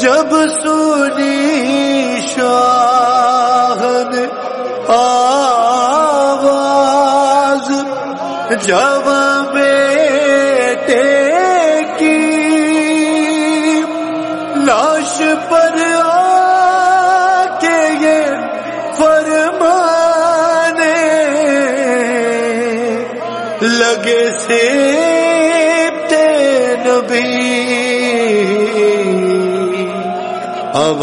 جب سنی شاہ جب لگے سے نبی۔ اب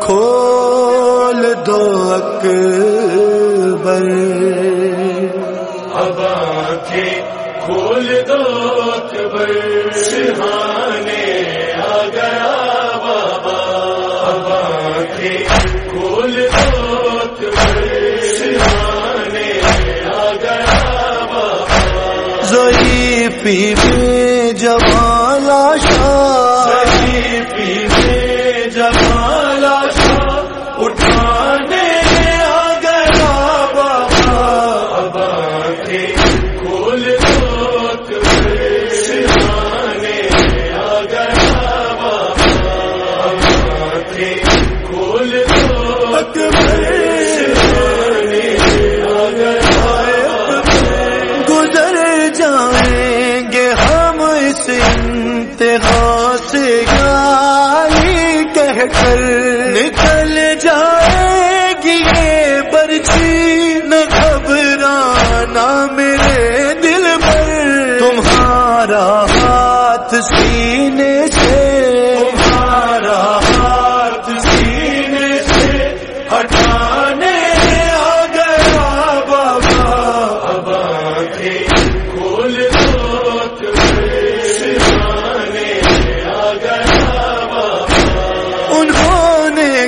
کھول دو اکبر۔ اب آنکھیں کھول دو اکبر۔ سہانے آ گیا بابا۔ اب آنکھیں کھول ضعیفی انتہا سے گالی کہہ کر نکل جائے گی یہ برچھی نہ گھبرانا میرے دل پر تمہارا ہاتھ سینے سے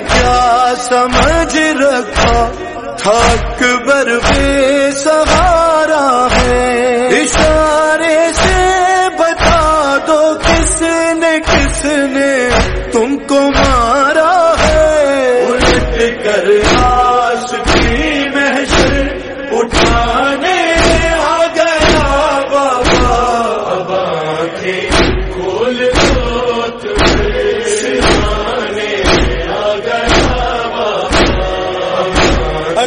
کیا سمجھ رکھا؟ تھک بر بے سہارا ہے۔ اشارے سے بتا دو کس نے کس نے تم کو مارا ہے۔ الٹ کر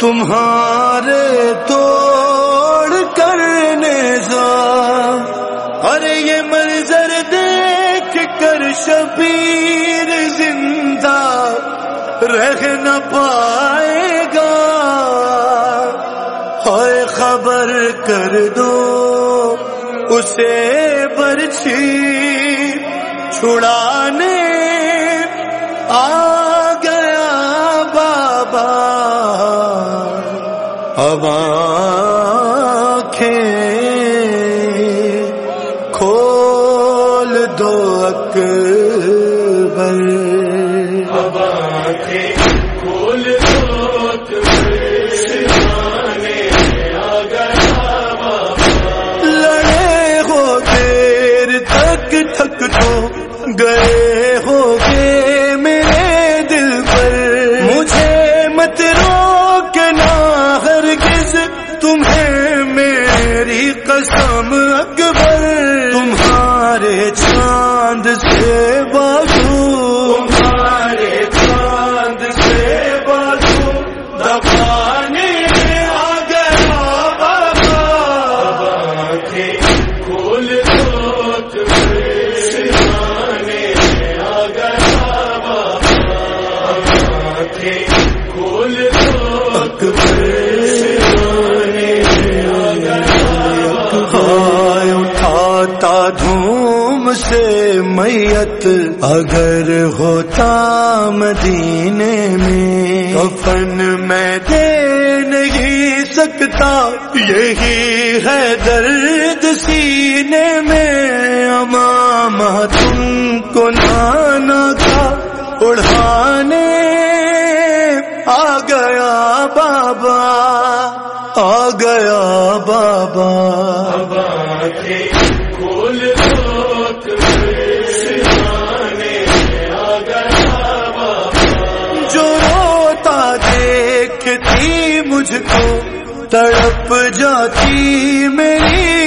تمہارے توڑ کرنے جا ارے یہ منظر دیکھ کر شبیر زندہ رہ نہ پائے گا۔ ہوئے خبر کر دو، اسے برچھی چھڑانے۔ آ اب آنکھیں کھول دو اکبر۔ اب آنکھیں کھول دو لڑے ہو دیر تک تھک تو گئے۔ اٹھاتا دھوم سے میت، اگر ہوتا مدینے میں۔ کفن میں دے نہیں سکتا، یہی ہے درد سینے میں۔ امام تم کو نانا کا اڑانے بابا آ گیا بابا۔ کھول جو روتا دیکھتی مجھ کو تڑپ جاتی میری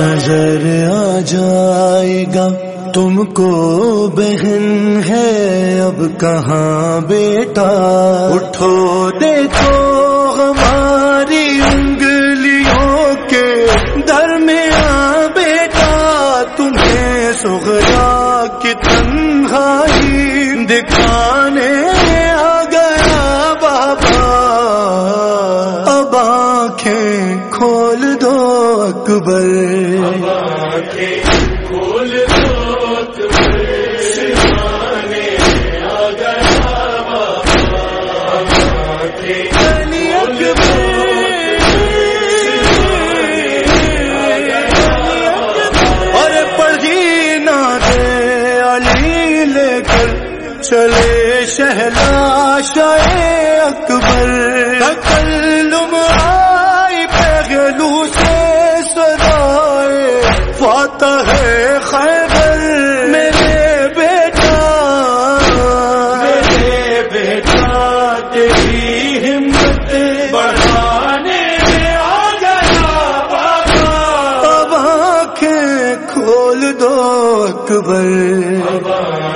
نظر آ جائے گا۔ تم کو بہن ہے اب کہاں بیٹا؟ اٹھو دیکھو ہمارا کر چلے شہلا شاہ اکبر۔ تکلم آئی پہلو سے سدائے فاتح خیبر۔ میرے بیٹا۔ میرے بیٹا، تیری ہمت بڑھانے میں آ گیا بابا۔ اب آنکھیں کھول دو اکبر۔ بابا